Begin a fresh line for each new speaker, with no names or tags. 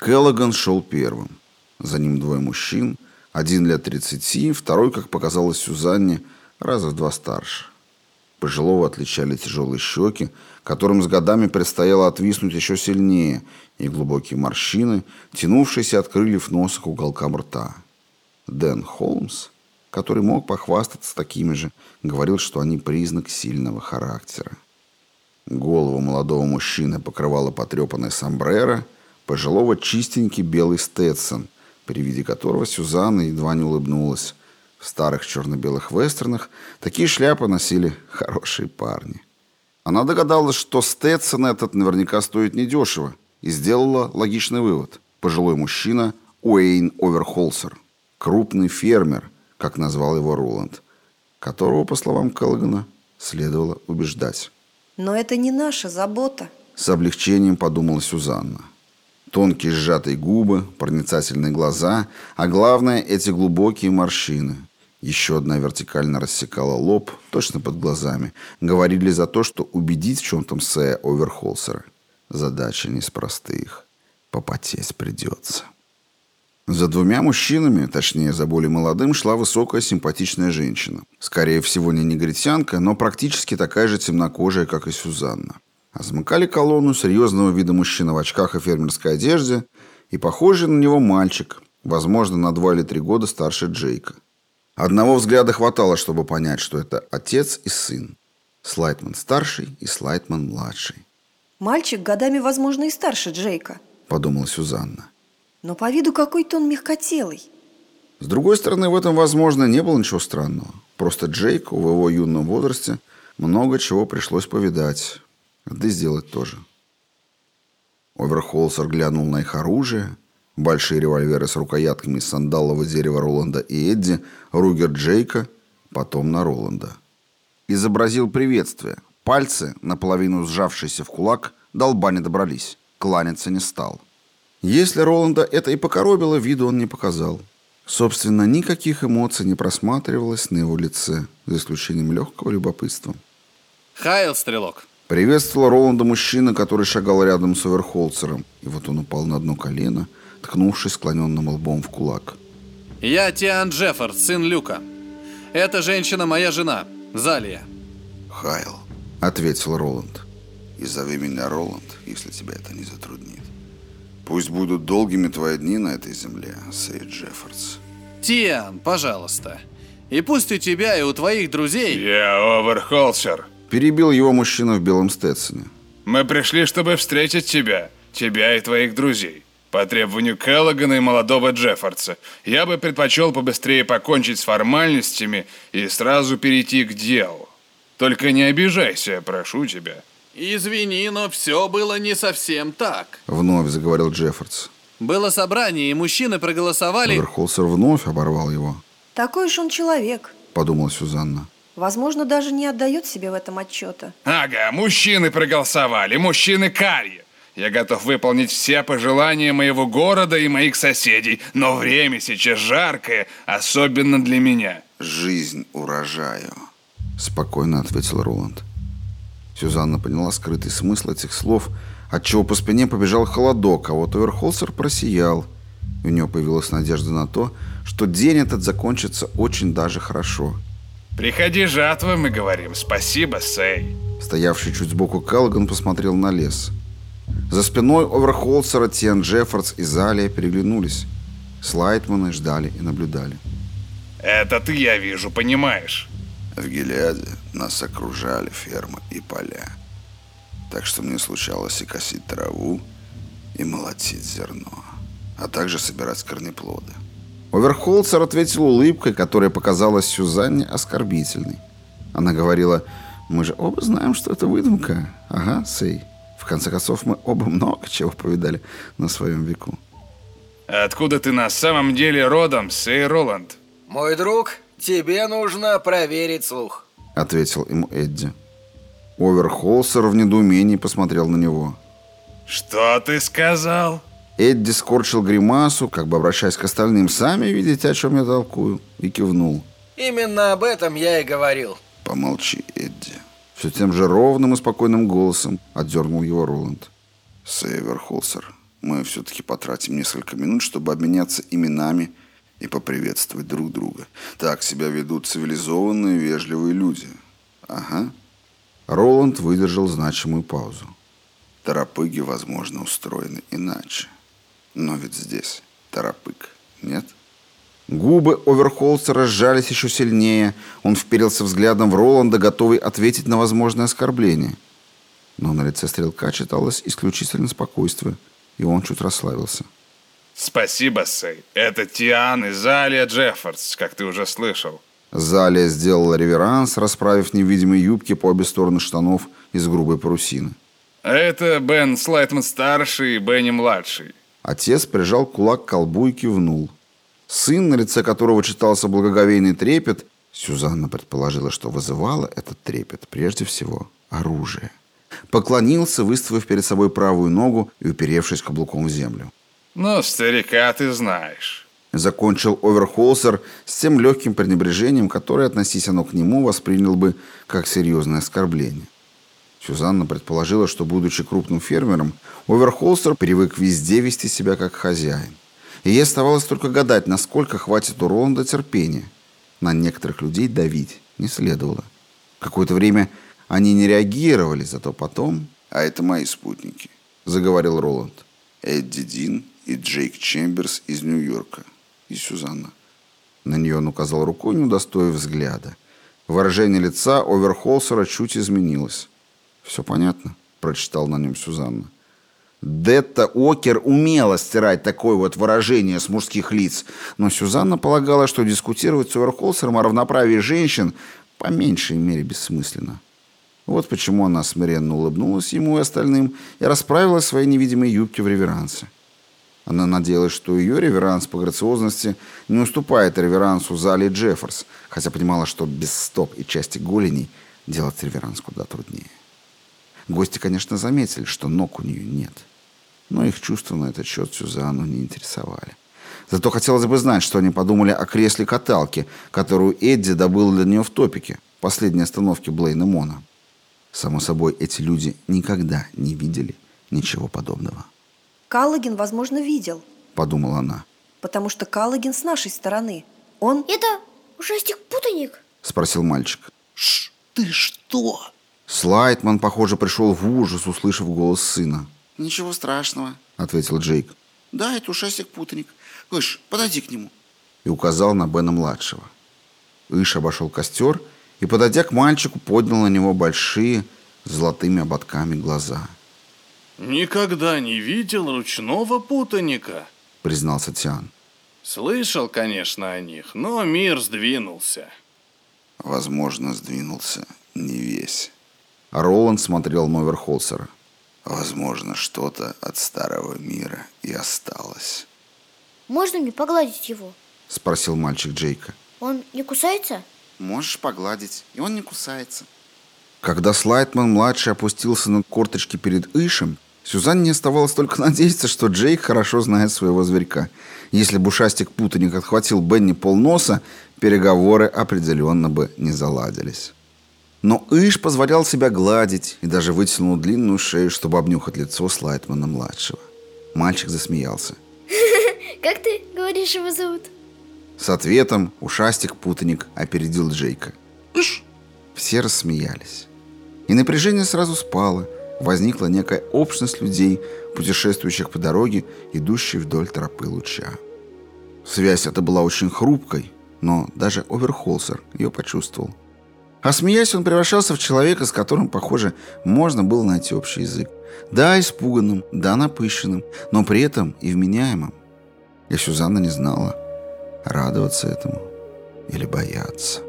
Келлоган шел первым. За ним двое мужчин, один лет тридцати, второй, как показалось Сюзанне, раза в два старше. Пожилого отличали тяжелые щеки, которым с годами предстояло отвиснуть еще сильнее, и глубокие морщины, тянувшиеся от крыльев носа к уголкам рта. Дэн Холмс, который мог похвастаться такими же, говорил, что они признак сильного характера. Голову молодого мужчины покрывала потрепанная сомбреро, пожилого чистенький белый стетсон, при виде которого Сюзанна едва не улыбнулась. В старых черно-белых вестернах такие шляпы носили хорошие парни. Она догадалась, что Стэтсон этот наверняка стоит недешево, и сделала логичный вывод. Пожилой мужчина Уэйн Оверхолсер, крупный фермер, как назвал его Роланд, которого, по словам Келлогана, следовало убеждать.
Но это не наша забота.
С облегчением подумала Сюзанна. Тонкие сжатые губы, проницательные глаза, а главное, эти глубокие морщины – еще одна вертикально рассекала лоб, точно под глазами. Говорили за то, что убедить в чем-то Сэя Оверхолсера. Задача не из простых. Попотеть придется. За двумя мужчинами, точнее, за более молодым, шла высокая симпатичная женщина. Скорее всего, не негритянка, но практически такая же темнокожая, как и Сюзанна. А замыкали колонну серьезного вида мужчина в очках и фермерской одежде и похожий на него мальчик, возможно, на два или три года старше Джейка. Одного взгляда хватало, чтобы понять, что это отец и сын. Слайтман старший и Слайтман младший.
Мальчик годами, возможно, и старше Джейка.
Подумала Сюзанна.
Но по виду какой-то он мягкотелый.
С другой стороны, в этом, возможно, не было ничего странного. Просто Джейку в его юном возрасте много чего пришлось повидать. Да и сделать тоже. Оверхолсер глянул на их оружие, Большие револьверы с рукоятками из сандалового дерева Роланда и Эдди, Ругер Джейка, потом на Роланда. Изобразил приветствие. Пальцы, наполовину сжавшиеся в кулак, долба не добрались. Кланяться не стал. Если Роланда это и покоробило, виду он не показал. Собственно, никаких эмоций не просматривалось на его лице, за исключением легкого любопытства.
«Хайл, стрелок!»
Приветствовал Роланда мужчина, который шагал рядом с Оверхолцером. И вот он упал на одно колено – ткнувшись склоненным лбом в кулак.
«Я Тиан Джеффорд, сын Люка. Эта женщина моя жена, Залия».
«Хайл», — ответил Роланд. «И зови меня Роланд, если тебя это не затруднит. Пусть будут долгими твои дни на этой земле, Сей Джеффордс».
«Тиан, пожалуйста. И пусть у тебя и у твоих друзей...»
«Я Оверхолсер», —
перебил его мужчина в белом Стетсоне.
«Мы пришли, чтобы встретить тебя, тебя и твоих друзей. По требованию Келлогана и молодого Джеффордса. Я бы предпочел побыстрее покончить с формальностями и сразу перейти к делу. Только не обижайся, прошу тебя.
Извини, но все было не совсем так.
Вновь заговорил Джеффордс.
Было собрание, и мужчины проголосовали...
Верхолсер вновь оборвал его.
Такой уж он человек,
подумала Сюзанна.
Возможно, даже не отдает себе в этом отчета.
Ага, мужчины проголосовали, мужчины карьер. Я готов выполнить все пожелания моего города и моих соседей, но время сейчас жаркое, особенно для меня.
Жизнь урожаю, спокойно ответил Роланд. Сюзанна поняла скрытый смысл этих слов, отчего по спине побежал холодок, а вот Оверхолсер просиял. У него появилась надежда на то, что день этот закончится очень даже хорошо.
«Приходи жатва, мы говорим. Спасибо, Сэй».
Стоявший чуть сбоку Каллиган посмотрел на лес. За спиной Оверхолсера Тиан Джеффордс и Залия переглянулись. Слайтманы ждали и наблюдали.
«Это ты, я вижу, понимаешь».
В Гелиаде нас окружали фермы и поля. Так что мне случалось и косить траву, и молотить зерно, а также собирать корнеплоды. Оверхолцер ответил улыбкой, которая показалась Сюзанне оскорбительной. Она говорила, мы же оба знаем, что это выдумка. Ага, Сей. В конце концов, мы оба много чего повидали на своем веку.
Откуда ты на самом деле родом, Сей Роланд?
Мой друг, тебе нужно проверить слух.
Ответил ему Эдди. Оверхолсер в недоумении посмотрел на него.
Что ты сказал?
Эдди скорчил гримасу, как бы обращаясь к остальным. Сами видите, о чем я толкую. И кивнул.
Именно об этом я и говорил.
Помолчи, Эдди. Все тем же ровным и спокойным голосом отдернул его Роланд. Сейвер Холсер, Мы все-таки потратим несколько минут, чтобы обменяться именами и поприветствовать друг друга. Так себя ведут цивилизованные, вежливые люди. Ага. Роланд выдержал значимую паузу. Торопыги, возможно, устроены иначе. Но ведь здесь торопык, нет? Губы Оверхолстера сжались еще сильнее. Он вперился взглядом в Роланда, готовый ответить на возможное оскорбление. Но на лице стрелка читалось исключительно спокойствие, и он чуть расслабился.
Спасибо, Сэй. Это Тиан и Залия Джеффордс, как ты уже слышал.
Залия сделала реверанс, расправив невидимые юбки по обе стороны штанов из грубой парусины.
Это Бен Слайтман-старший и Бенни-младший.
Отец прижал кулак к колбу и кивнул. Сын, на лице которого читался благоговейный трепет, Сюзанна предположила, что вызывало этот трепет прежде всего оружие. Поклонился, выставив перед собой правую ногу и уперевшись каблуком в землю.
«Ну, старика ты знаешь».
Закончил Оверхолсер с тем легким пренебрежением, которое, относись оно к нему, воспринял бы как серьезное оскорбление. Сюзанна предположила, что, будучи крупным фермером, Оверхолстер привык везде вести себя как хозяин. И ей оставалось только гадать, насколько хватит у Роланда терпения. На некоторых людей давить не следовало. Какое-то время они не реагировали, зато потом... «А это мои спутники», — заговорил Роланд. «Эдди Дин и Джейк Чемберс из Нью-Йорка. И Сюзанна». На нее он указал рукой, не удостоив взгляда. Выражение лица Оверхолсера чуть изменилось. «Все понятно», — прочитал на нем Сюзанна. Детта Окер умела стирать такое вот выражение с мужских лиц, но Сюзанна полагала, что дискутировать с Оверхолсером о равноправии женщин по меньшей мере бессмысленно. Вот почему она смиренно улыбнулась ему и остальным и расправила свои невидимые юбки в реверансе. Она надеялась, что ее реверанс по грациозности не уступает реверансу Зали Джефферс, хотя понимала, что без стоп и части голеней делать реверанс куда труднее. Гости, конечно, заметили, что ног у нее нет – но их чувства на этот счет Сюзанну не интересовали. Зато хотелось бы знать, что они подумали о кресле каталки, которую Эдди добыл для нее в топике, последней остановке Блейна Мона. Само собой, эти люди никогда не видели ничего подобного.
Каллоген, возможно, видел,
подумала она.
Потому что Каллоген с нашей стороны. Он...
Это ужастик-путаник?
Спросил мальчик.
Ш, ты что?
Слайтман, похоже, пришел в ужас, услышав голос сына.
«Ничего страшного», —
ответил Джейк.
«Да, это ушастик-путаник. Иш, подойди к нему».
И указал на Бена-младшего. Иш обошел костер и, подойдя к мальчику, поднял на него большие золотыми ободками глаза.
«Никогда не видел ручного путаника», —
признался Тиан.
«Слышал, конечно, о них, но мир сдвинулся».
«Возможно, сдвинулся не весь». Роланд смотрел на Оверхолсера. Возможно, что-то от старого мира и осталось.
Можно мне погладить его?
Спросил мальчик Джейка.
Он не кусается?
Можешь погладить, и он не кусается.
Когда Слайтман-младший опустился на корточки перед Ишем, Сюзанне не оставалось только надеяться, что Джейк хорошо знает своего зверька. Если бы ушастик-путаник отхватил Бенни полноса, переговоры определенно бы не заладились. Но Иш позволял себя гладить и даже вытянул длинную шею, чтобы обнюхать лицо Слайтмана-младшего. Мальчик засмеялся.
Как ты говоришь, его зовут?
С ответом ушастик-путаник опередил Джейка.
Иш!
Все рассмеялись. И напряжение сразу спало. Возникла некая общность людей, путешествующих по дороге, идущей вдоль тропы луча. Связь эта была очень хрупкой, но даже Оверхолсер ее почувствовал. А смеясь, он превращался в человека, с которым, похоже, можно было найти общий язык. Да, испуганным, да, напыщенным, но при этом и вменяемым. И Сюзанна не знала, радоваться этому или бояться.